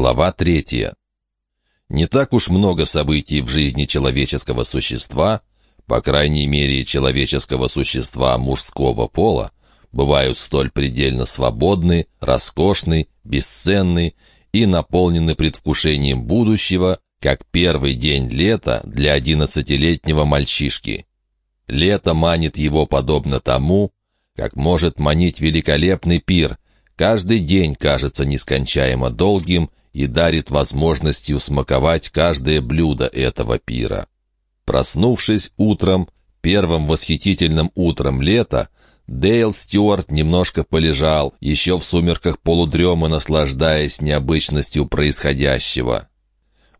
Глава третья. Не так уж много событий в жизни человеческого существа, по крайней мере, человеческого существа мужского пола, бывают столь предельно свободны, роскошны, бесценны и наполнены предвкушением будущего, как первый день лета для одиннадцатилетнего мальчишки. Лето манит его подобно тому, как может манить великолепный пир. Каждый день кажется нескончаемо долгим и дарит возможностью смаковать каждое блюдо этого пира. Проснувшись утром, первым восхитительным утром лета, Дейл Стюарт немножко полежал, еще в сумерках полудрема наслаждаясь необычностью происходящего.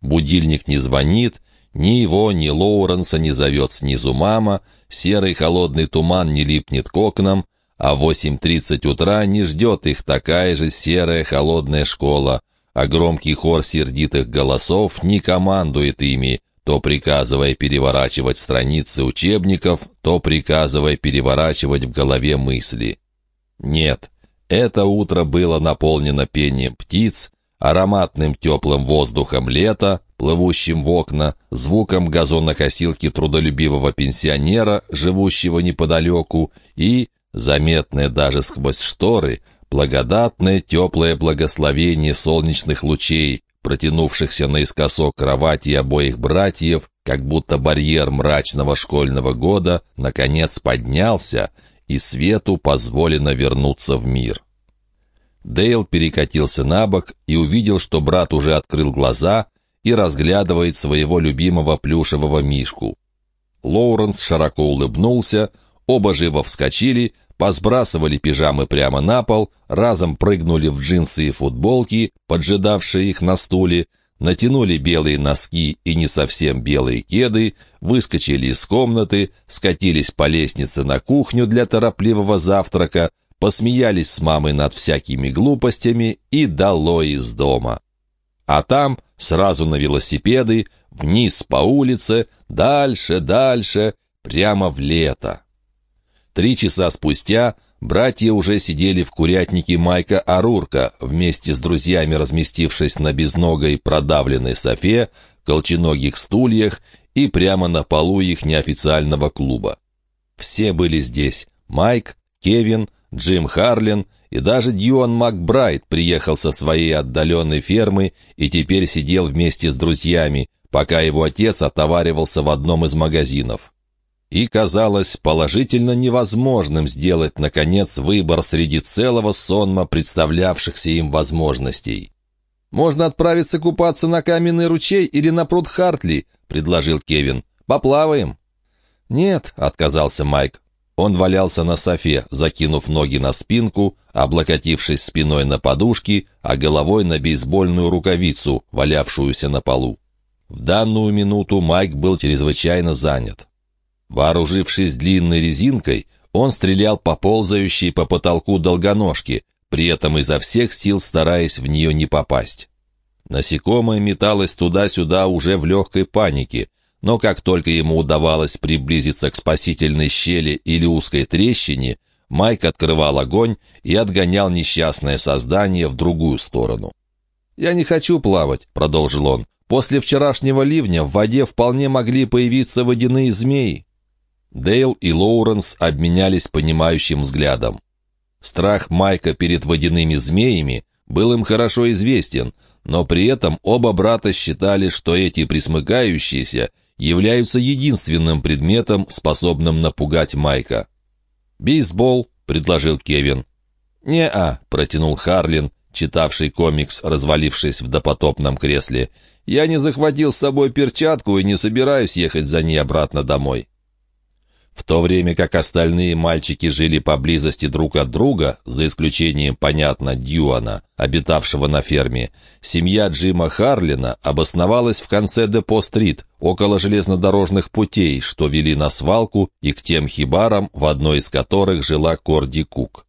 Будильник не звонит, ни его, ни Лоуренса не зовет снизу мама, серый холодный туман не липнет к окнам, а в 8.30 утра не ждет их такая же серая холодная школа, а громкий хор сердитых голосов не командует ими, то приказывая переворачивать страницы учебников, то приказывая переворачивать в голове мысли. Нет, это утро было наполнено пением птиц, ароматным теплым воздухом лета, плывущим в окна, звуком газонокосилки трудолюбивого пенсионера, живущего неподалеку, и, заметное даже сквозь шторы, благодатное теплое благословение солнечных лучей, протянувшихся наискосок кровати обоих братьев, как будто барьер мрачного школьного года, наконец поднялся, и свету позволено вернуться в мир. Дейл перекатился на бок и увидел, что брат уже открыл глаза и разглядывает своего любимого плюшевого мишку. Лоуренс широко улыбнулся, оба живо вскочили, посбрасывали пижамы прямо на пол, разом прыгнули в джинсы и футболки, поджидавшие их на стуле, натянули белые носки и не совсем белые кеды, выскочили из комнаты, скатились по лестнице на кухню для торопливого завтрака, посмеялись с мамой над всякими глупостями и дало из дома. А там сразу на велосипеды, вниз по улице, дальше, дальше, прямо в лето. Три часа спустя братья уже сидели в курятнике Майка Арурка, вместе с друзьями разместившись на безногой продавленной софе, колченогих стульях и прямо на полу их неофициального клуба. Все были здесь. Майк, Кевин, Джим Харлин и даже Дьюан Макбрайт приехал со своей отдаленной фермы и теперь сидел вместе с друзьями, пока его отец отоваривался в одном из магазинов и казалось положительно невозможным сделать, наконец, выбор среди целого сонма представлявшихся им возможностей. «Можно отправиться купаться на каменный ручей или на пруд Хартли», — предложил Кевин. «Поплаваем». «Нет», — отказался Майк. Он валялся на софе, закинув ноги на спинку, облокотившись спиной на подушки, а головой на бейсбольную рукавицу, валявшуюся на полу. В данную минуту Майк был чрезвычайно занят. Вооружившись длинной резинкой, он стрелял по ползающей по потолку долгоножке, при этом изо всех сил стараясь в нее не попасть. Насекомое металось туда-сюда уже в легкой панике, но как только ему удавалось приблизиться к спасительной щели или узкой трещине, Майк открывал огонь и отгонял несчастное создание в другую сторону. «Я не хочу плавать», — продолжил он. «После вчерашнего ливня в воде вполне могли появиться водяные змеи». Дейл и Лоуренс обменялись понимающим взглядом. Страх Майка перед водяными змеями был им хорошо известен, но при этом оба брата считали, что эти присмыкающиеся являются единственным предметом, способным напугать Майка. «Бейсбол», — предложил Кевин. «Не-а», — протянул Харлин, читавший комикс, развалившись в допотопном кресле. «Я не захватил с собой перчатку и не собираюсь ехать за ней обратно домой». В то время как остальные мальчики жили поблизости друг от друга, за исключением, понятно, Дьюана, обитавшего на ферме, семья Джима Харлина обосновалась в конце Депо-стрит, около железнодорожных путей, что вели на свалку и к тем хибарам, в одной из которых жила Корди Кук.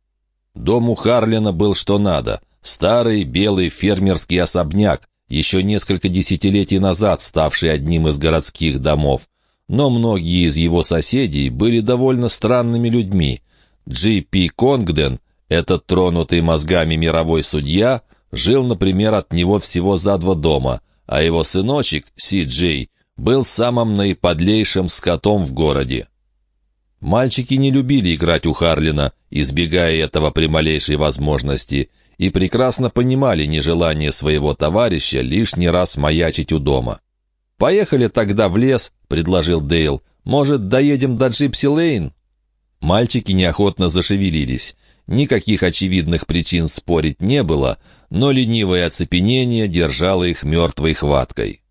Дом у Харлина был что надо — старый белый фермерский особняк, еще несколько десятилетий назад ставший одним из городских домов, но многие из его соседей были довольно странными людьми. Джи Пи Конгден, этот тронутый мозгами мировой судья, жил, например, от него всего за два дома, а его сыночек, Си Джей, был самым наиподлейшим скотом в городе. Мальчики не любили играть у Харлина, избегая этого при малейшей возможности, и прекрасно понимали нежелание своего товарища лишний раз маячить у дома. «Поехали тогда в лес», — предложил Дейл. «Может, доедем до Джипси Лейн?» Мальчики неохотно зашевелились. Никаких очевидных причин спорить не было, но ленивое оцепенение держало их мертвой хваткой.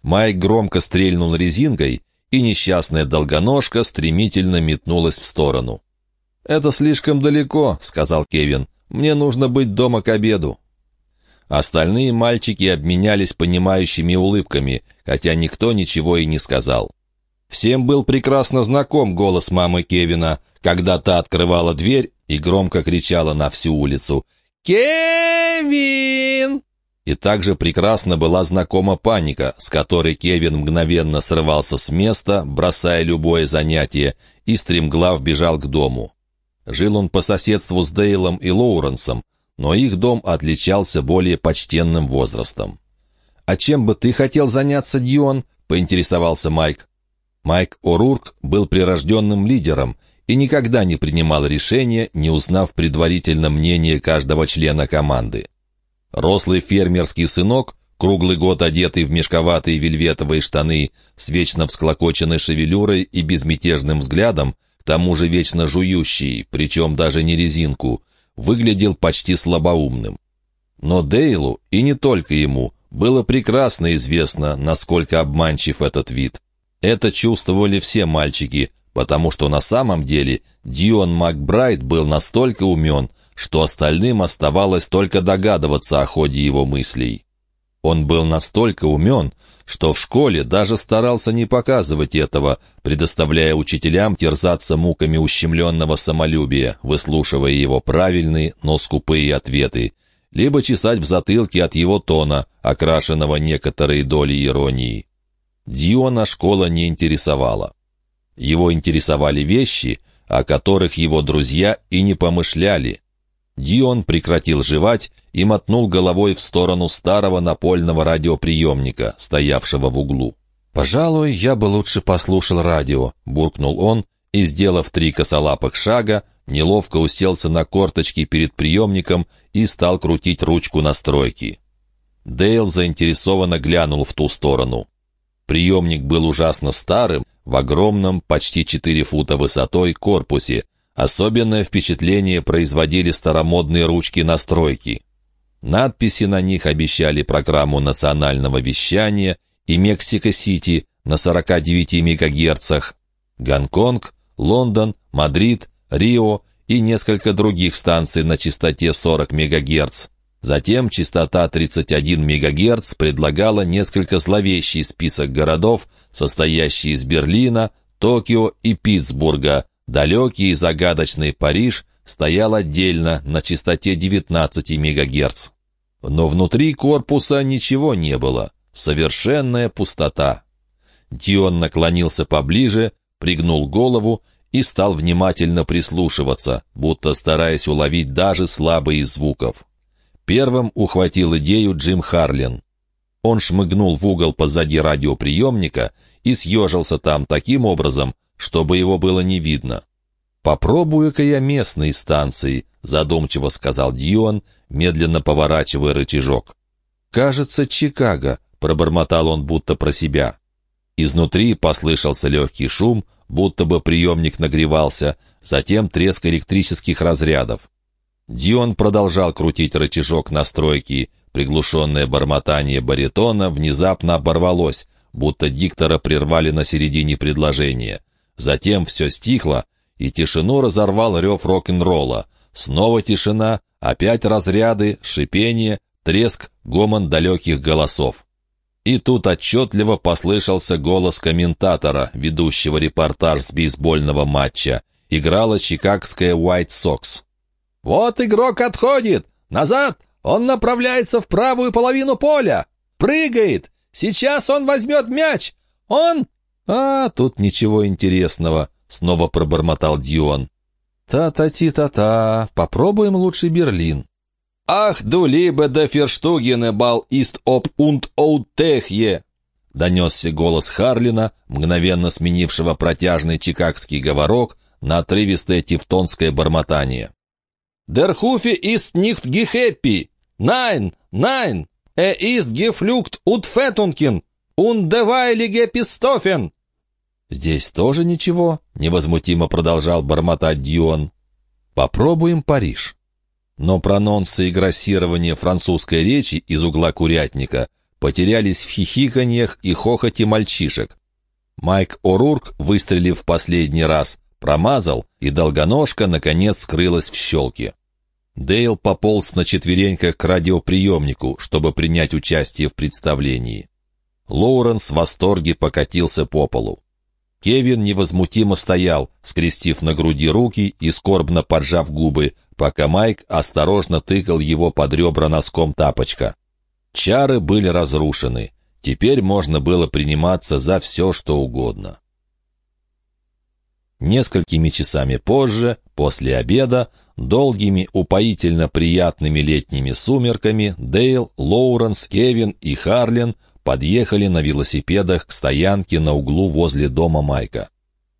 Майк громко стрельнул резинкой, и несчастная долгоножка стремительно метнулась в сторону. «Это слишком далеко», — сказал Кевин. «Мне нужно быть дома к обеду». Остальные мальчики обменялись понимающими улыбками, хотя никто ничего и не сказал. Всем был прекрасно знаком голос мамы Кевина, когда та открывала дверь и громко кричала на всю улицу «Кевин!». И также прекрасно была знакома паника, с которой Кевин мгновенно срывался с места, бросая любое занятие, и стремглав бежал к дому. Жил он по соседству с Дейлом и Лоуренсом, но их дом отличался более почтенным возрастом. «А чем бы ты хотел заняться, Дион?» — поинтересовался Майк. Майк О'Рурк был прирожденным лидером и никогда не принимал решения, не узнав предварительно мнение каждого члена команды. Рослый фермерский сынок, круглый год одетый в мешковатые вельветовые штаны, с вечно всклокоченной шевелюрой и безмятежным взглядом, к тому же вечно жующий, причем даже не резинку, выглядел почти слабоумным. Но Дейлу, и не только ему, было прекрасно известно, насколько обманчив этот вид. Это чувствовали все мальчики, потому что на самом деле Дион Макбрайт был настолько умен, что остальным оставалось только догадываться о ходе его мыслей. Он был настолько умен, что в школе даже старался не показывать этого, предоставляя учителям терзаться муками ущемленного самолюбия, выслушивая его правильные, но скупые ответы, либо чесать в затылке от его тона, окрашенного некоторой долей иронии. Диона школа не интересовала. Его интересовали вещи, о которых его друзья и не помышляли. Дион прекратил жевать и мотнул головой в сторону старого напольного радиоприемника, стоявшего в углу. «Пожалуй, я бы лучше послушал радио», — буркнул он и, сделав три косолапых шага, неловко уселся на корточки перед приемником и стал крутить ручку настройки. Дейл заинтересованно глянул в ту сторону. Приемник был ужасно старым, в огромном, почти 4 фута высотой, корпусе, Особенное впечатление производили старомодные ручки настройки. Надписи на них обещали программу национального вещания и Мексика-Сити на 49 МГц, Гонконг, Лондон, Мадрид, Рио и несколько других станций на частоте 40 МГц. Затем частота 31 МГц предлагала несколько зловещий список городов, состоящий из Берлина, Токио и Питтсбурга, Далекий и загадочный Париж стоял отдельно на частоте 19 МГц. Но внутри корпуса ничего не было. Совершенная пустота. Дион наклонился поближе, пригнул голову и стал внимательно прислушиваться, будто стараясь уловить даже слабые звуков. Первым ухватил идею Джим Харлин. Он шмыгнул в угол позади радиоприемника и съежился там таким образом, чтобы его было не видно. «Попробую-ка я местные станции», — задумчиво сказал Дион, медленно поворачивая рычажок. «Кажется, Чикаго», — пробормотал он будто про себя. Изнутри послышался легкий шум, будто бы приемник нагревался, затем треск электрических разрядов. Дион продолжал крутить рычажок настройки. Приглушенное бормотание баритона внезапно оборвалось, будто диктора прервали на середине предложения. Затем все стихло, и тишину разорвал рев рок-н-ролла. Снова тишина, опять разряды, шипение, треск, гомон далеких голосов. И тут отчетливо послышался голос комментатора, ведущего репортаж с бейсбольного матча. Играла чикагская White Sox. «Вот игрок отходит! Назад! Он направляется в правую половину поля! Прыгает! Сейчас он возьмет мяч! Он...» «А, тут ничего интересного», — снова пробормотал Дион. «Та-та-ти-та-та, попробуем лучше Берлин». «Ах, ду либе де ферштугене бал ист оп унт оутехье!» Донесся голос Харлина, мгновенно сменившего протяжный чикагский говорок на отрывистое тевтонское бормотание. «Der Hufe ist nicht gehappy! Nein, nein! Er ist geflucht und fettunken! Und deveilige Pistofen!» «Здесь тоже ничего», — невозмутимо продолжал бормотать Дьюан. «Попробуем Париж». Но прононсы и грассирование французской речи из угла курятника потерялись в хихиканьях и хохоте мальчишек. Майк О'Рурк, выстрелив в последний раз, промазал, и долгоножка, наконец, скрылась в щелке. Дейл пополз на четвереньках к радиоприемнику, чтобы принять участие в представлении. Лоуренс в восторге покатился по полу. Кевин невозмутимо стоял, скрестив на груди руки и скорбно поджав губы, пока Майк осторожно тыкал его под ребра носком тапочка. Чары были разрушены. Теперь можно было приниматься за все, что угодно. Несколькими часами позже, после обеда, долгими, упоительно приятными летними сумерками, Дейл, Лоуренс, Кевин и Харлин подъехали на велосипедах к стоянке на углу возле дома Майка.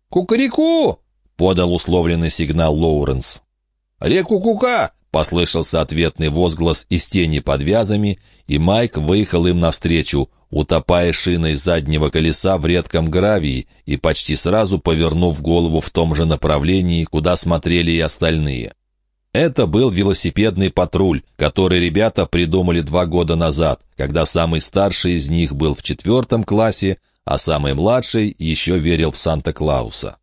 «Кукареку!» — подал условленный сигнал Лоуренс. «Реку Кука!» — послышался ответный возглас из тени под вязами, и Майк выехал им навстречу, утопая шиной заднего колеса в редком гравии и почти сразу повернув голову в том же направлении, куда смотрели и остальные. Это был велосипедный патруль, который ребята придумали два года назад, когда самый старший из них был в четвертом классе, а самый младший еще верил в Санта-Клауса.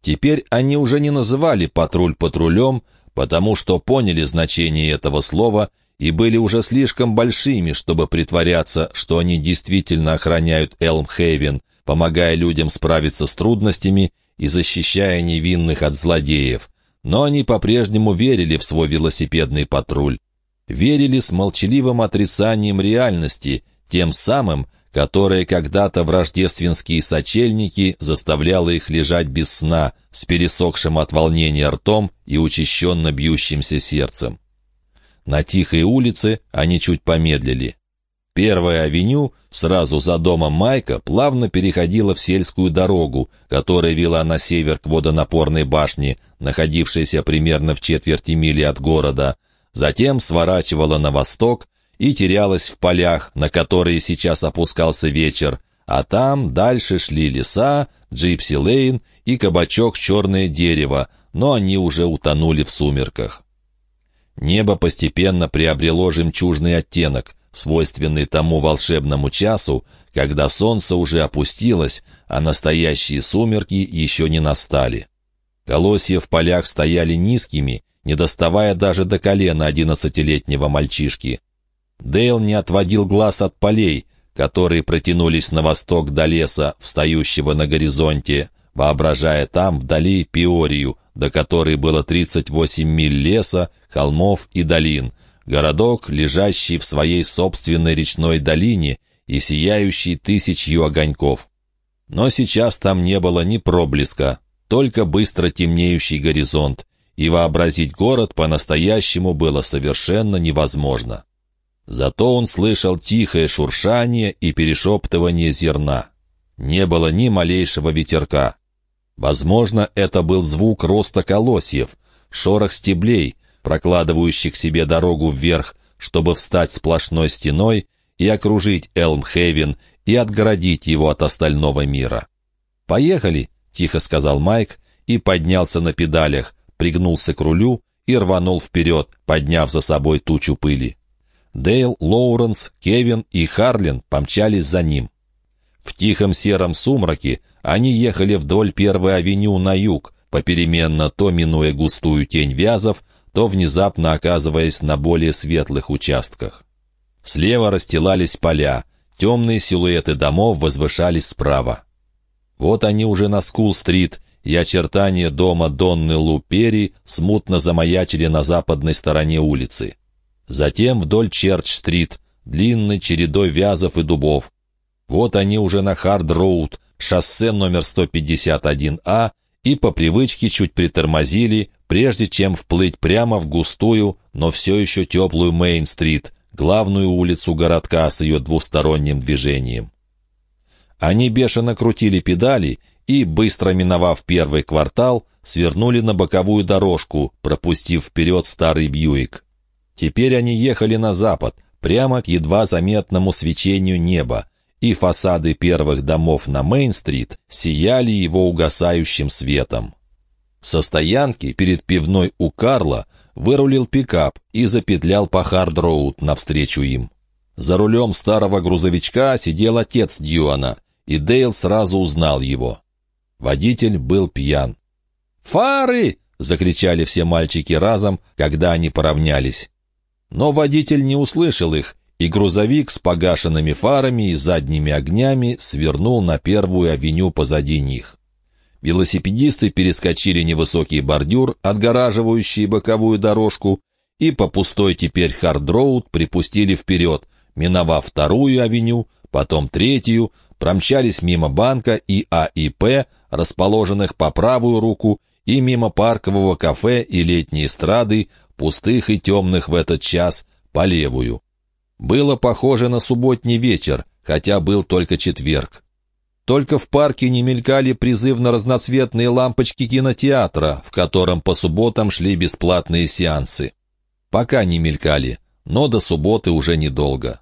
Теперь они уже не называли патруль патрулем, потому что поняли значение этого слова и были уже слишком большими, чтобы притворяться, что они действительно охраняют Элмхейвен, помогая людям справиться с трудностями и защищая невинных от злодеев, но они по-прежнему верили в свой велосипедный патруль. Верили с молчаливым отрицанием реальности, тем самым, которое когда-то в рождественские сочельники заставляло их лежать без сна, с пересохшим от волнения ртом и учащенно бьющимся сердцем. На тихой улице они чуть помедлили. Первая авеню, сразу за домом Майка, плавно переходила в сельскую дорогу, которая вела на север к водонапорной башне, находившейся примерно в четверти мили от города, затем сворачивала на восток и терялась в полях, на которые сейчас опускался вечер, а там дальше шли леса, Джипси Лейн и кабачок «Черное дерево», но они уже утонули в сумерках. Небо постепенно приобрело жемчужный оттенок — свойственный тому волшебному часу, когда солнце уже опустилось, а настоящие сумерки еще не настали. Колосья в полях стояли низкими, не доставая даже до колена одиннадцатилетнего мальчишки. Дейл не отводил глаз от полей, которые протянулись на восток до леса, встающего на горизонте, воображая там вдали Пиорию, до которой было 38 миль леса, холмов и долин — городок, лежащий в своей собственной речной долине и сияющий тысячью огоньков. Но сейчас там не было ни проблеска, только быстро темнеющий горизонт, и вообразить город по-настоящему было совершенно невозможно. Зато он слышал тихое шуршание и перешептывание зерна. Не было ни малейшего ветерка. Возможно, это был звук роста колосьев, шорох стеблей, прокладывающих себе дорогу вверх, чтобы встать сплошной стеной и окружить Элмхейвен и отгородить его от остального мира. «Поехали!» — тихо сказал Майк и поднялся на педалях, пригнулся к рулю и рванул вперед, подняв за собой тучу пыли. Дейл, Лоуренс, Кевин и Харлин помчались за ним. В тихом сером сумраке они ехали вдоль первой авеню на юг, попеременно то минуя густую тень вязов, то внезапно оказываясь на более светлых участках. Слева расстилались поля, темные силуэты домов возвышались справа. Вот они уже на Скул-стрит, и очертания дома Донны Лупери смутно замаячили на западной стороне улицы. Затем вдоль Черч-стрит, длинной чередой вязов и дубов. Вот они уже на Хард-роуд, шоссе номер 151А, и по привычке чуть притормозили, прежде чем вплыть прямо в густую, но все еще теплую Мейн-стрит, главную улицу городка с ее двусторонним движением. Они бешено крутили педали и, быстро миновав первый квартал, свернули на боковую дорожку, пропустив вперед старый Бьюик. Теперь они ехали на запад, прямо к едва заметному свечению неба, и фасады первых домов на Мейн-стрит сияли его угасающим светом. Со стоянки перед пивной у Карла вырулил пикап и запетлял по Хард-Роуд навстречу им. За рулем старого грузовичка сидел отец Дьюана, и Дейл сразу узнал его. Водитель был пьян. «Фары!» — закричали все мальчики разом, когда они поравнялись. Но водитель не услышал их, и грузовик с погашенными фарами и задними огнями свернул на первую авеню позади них. Велосипедисты перескочили невысокий бордюр, отгораживающий боковую дорожку, и по пустой теперь Хардроуд припустили вперед, миновав вторую авеню, потом третью, промчались мимо банка и АИП, расположенных по правую руку, и мимо паркового кафе и летней эстрады, пустых и темных в этот час, по левую. Было похоже на субботний вечер, хотя был только четверг. Только в парке не мелькали призывно-разноцветные лампочки кинотеатра, в котором по субботам шли бесплатные сеансы. Пока не мелькали, но до субботы уже недолго.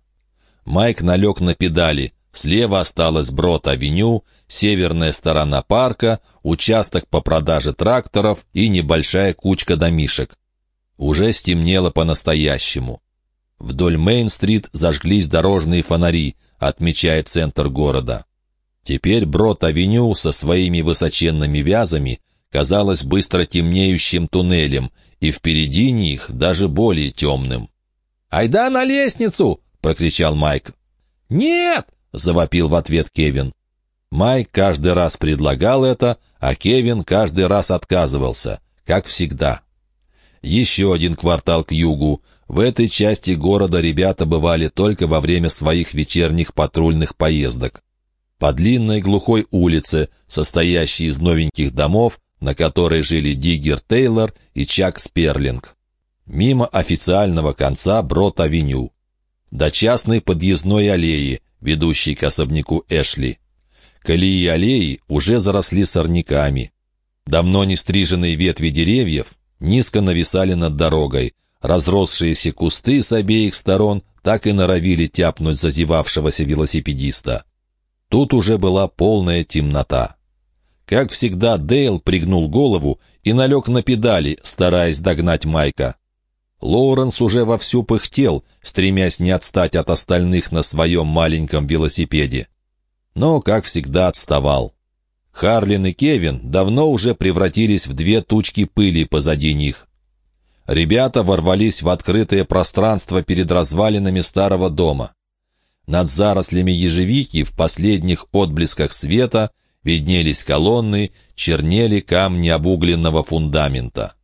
Майк налег на педали. Слева осталась Брод-авеню, северная сторона парка, участок по продаже тракторов и небольшая кучка домишек. Уже стемнело по-настоящему. Вдоль Мейн-стрит зажглись дорожные фонари, отмечая центр города. Теперь Брод-авеню со своими высоченными вязами казалась быстро темнеющим туннелем, и впереди них даже более темным. «Айда на лестницу!» — прокричал Майк. «Нет!» — завопил в ответ Кевин. Майк каждый раз предлагал это, а Кевин каждый раз отказывался, как всегда. Еще один квартал к югу. В этой части города ребята бывали только во время своих вечерних патрульных поездок по длинной глухой улице, состоящей из новеньких домов, на которой жили Диггер Тейлор и Чак Сперлинг. Мимо официального конца Брод-авеню. До частной подъездной аллеи, ведущей к особняку Эшли. Колеи аллеи уже заросли сорняками. Давно не стриженные ветви деревьев низко нависали над дорогой. Разросшиеся кусты с обеих сторон так и норовили тяпнуть зазевавшегося велосипедиста. Тут уже была полная темнота. Как всегда, Дейл пригнул голову и налег на педали, стараясь догнать Майка. Лоуренс уже вовсю пыхтел, стремясь не отстать от остальных на своем маленьком велосипеде. Но, как всегда, отставал. Харлин и Кевин давно уже превратились в две тучки пыли позади них. Ребята ворвались в открытое пространство перед развалинами старого дома. Над зарослями ежевики в последних отблесках света виднелись колонны, чернели камни обугленного фундамента.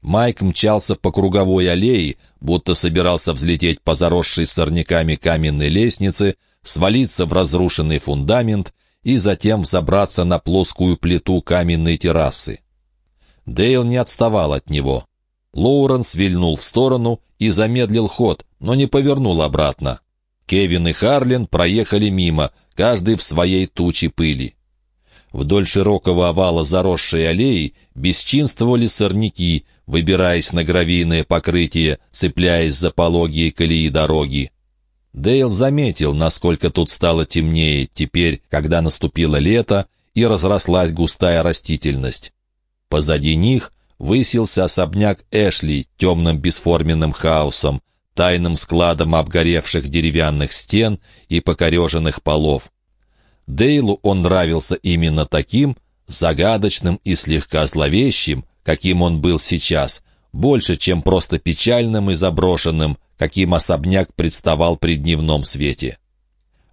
Майк мчался по круговой аллее, будто собирался взлететь по заросшей сорняками каменной лестнице, свалиться в разрушенный фундамент и затем забраться на плоскую плиту каменной террасы. Дейл не отставал от него. Лоуренс вильнул в сторону и замедлил ход, но не повернул обратно. Кевин и Харлин проехали мимо, каждый в своей туче пыли. Вдоль широкого овала заросшей аллеи бесчинствовали сорняки, выбираясь на гравийное покрытие, цепляясь за пологие колеи дороги. Дейл заметил, насколько тут стало темнее теперь, когда наступило лето и разрослась густая растительность. Позади них высился особняк Эшли темным бесформенным хаосом, тайным складом обгоревших деревянных стен и покореженных полов. Дейлу он нравился именно таким, загадочным и слегка зловещим, каким он был сейчас, больше, чем просто печальным и заброшенным, каким особняк представал при дневном свете.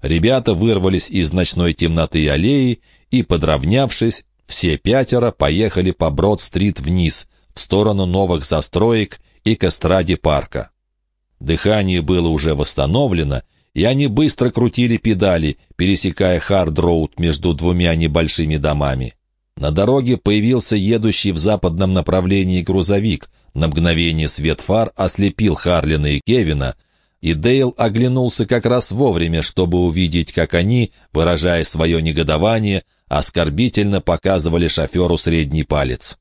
Ребята вырвались из ночной темноты аллеи и, подравнявшись, все пятеро поехали по Брод-стрит вниз, в сторону новых застроек и к эстраде парка. Дыхание было уже восстановлено, и они быстро крутили педали, пересекая Хард-Роуд между двумя небольшими домами. На дороге появился едущий в западном направлении грузовик, На мгновение свет фар ослепил Харлина и Кевина, и Дейл оглянулся как раз вовремя, чтобы увидеть, как они, выражая свое негодование, оскорбительно показывали шоферу средний палец.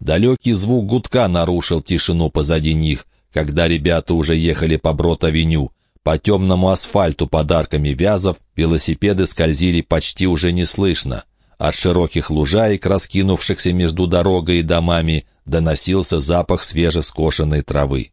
Далекий звук гудка нарушил тишину позади них, когда ребята уже ехали по Брод-авеню. По темному асфальту подарками вязов велосипеды скользили почти уже неслышно. От широких лужаек, раскинувшихся между дорогой и домами, доносился запах свежескошенной травы.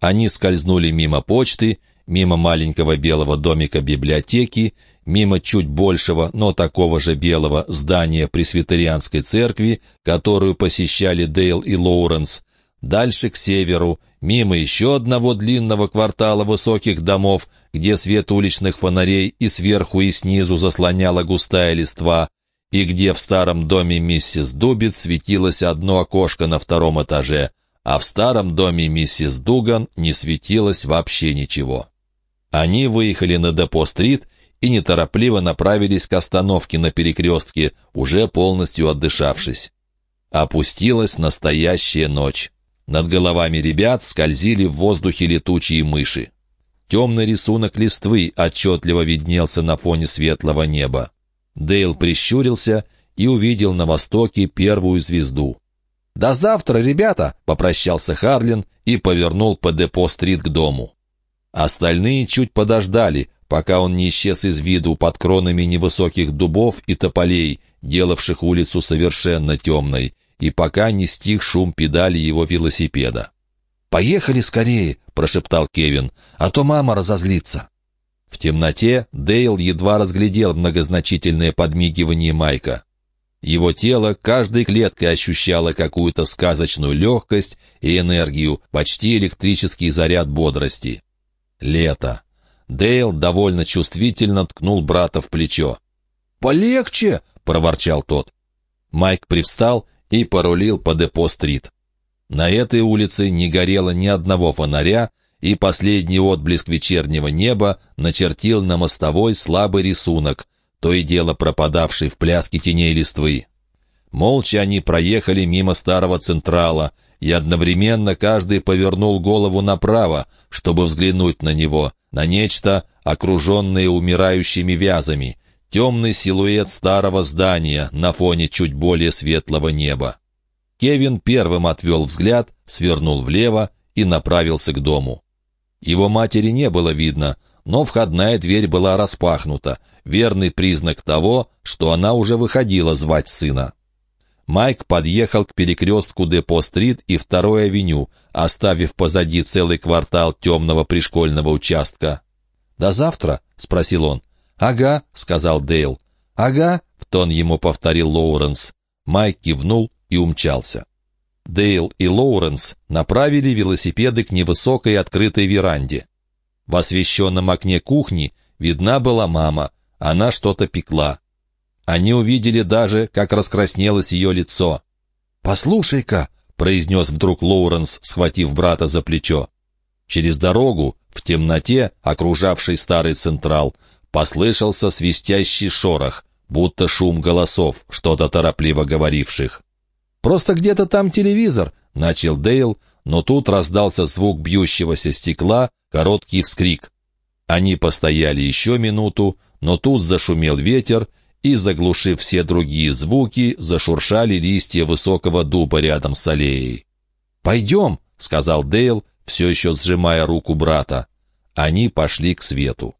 Они скользнули мимо почты, мимо маленького белого домика библиотеки, мимо чуть большего, но такого же белого здания пресвитерианской церкви, которую посещали Дейл и Лоуренс, дальше к северу, мимо еще одного длинного квартала высоких домов, где свет уличных фонарей и сверху и снизу заслоняла густая листва, и где в старом доме миссис Дубиц светилось одно окошко на втором этаже, а в старом доме миссис Дуган не светилось вообще ничего. Они выехали на Депо-стрит и неторопливо направились к остановке на перекрестке, уже полностью отдышавшись. Опустилась настоящая ночь. Над головами ребят скользили в воздухе летучие мыши. Темный рисунок листвы отчетливо виднелся на фоне светлого неба. Дейл прищурился и увидел на востоке первую звезду. «До завтра, ребята!» — попрощался Харлин и повернул по депо-стрит к дому. Остальные чуть подождали, пока он не исчез из виду под кронами невысоких дубов и тополей, делавших улицу совершенно темной, и пока не стих шум педали его велосипеда. «Поехали скорее!» — прошептал Кевин, — «а то мама разозлится». В темноте Дейл едва разглядел многозначительное подмигивание Майка. Его тело каждой клеткой ощущало какую-то сказочную легкость и энергию, почти электрический заряд бодрости. Лето. Дейл довольно чувствительно ткнул брата в плечо. «Полегче!» — проворчал тот. Майк привстал и порулил по Депо-стрит. На этой улице не горело ни одного фонаря, и последний отблеск вечернего неба начертил на мостовой слабый рисунок, то и дело пропадавший в пляске теней листвы. Молча они проехали мимо старого Централа, и одновременно каждый повернул голову направо, чтобы взглянуть на него, на нечто, окруженное умирающими вязами, темный силуэт старого здания на фоне чуть более светлого неба. Кевин первым отвел взгляд, свернул влево и направился к дому. Его матери не было видно, но входная дверь была распахнута, верный признак того, что она уже выходила звать сына. Майк подъехал к перекрестку Депо-стрит и Второй авеню, оставив позади целый квартал темного пришкольного участка. «До завтра?» — спросил он. «Ага», — сказал Дейл. «Ага», — в тон ему повторил Лоуренс. Майк кивнул и умчался. Дейл и Лоуренс направили велосипеды к невысокой открытой веранде. В освещенном окне кухни видна была мама, она что-то пекла. Они увидели даже, как раскраснелось ее лицо. «Послушай-ка», — произнес вдруг Лоуренс, схватив брата за плечо. Через дорогу, в темноте, окружавшей старый Централ, послышался свистящий шорох, будто шум голосов, что-то торопливо говоривших. «Просто где-то там телевизор», — начал Дейл, но тут раздался звук бьющегося стекла, короткий вскрик. Они постояли еще минуту, но тут зашумел ветер, и, заглушив все другие звуки, зашуршали листья высокого дуба рядом с аллеей. «Пойдем», — сказал Дейл, все еще сжимая руку брата. Они пошли к свету.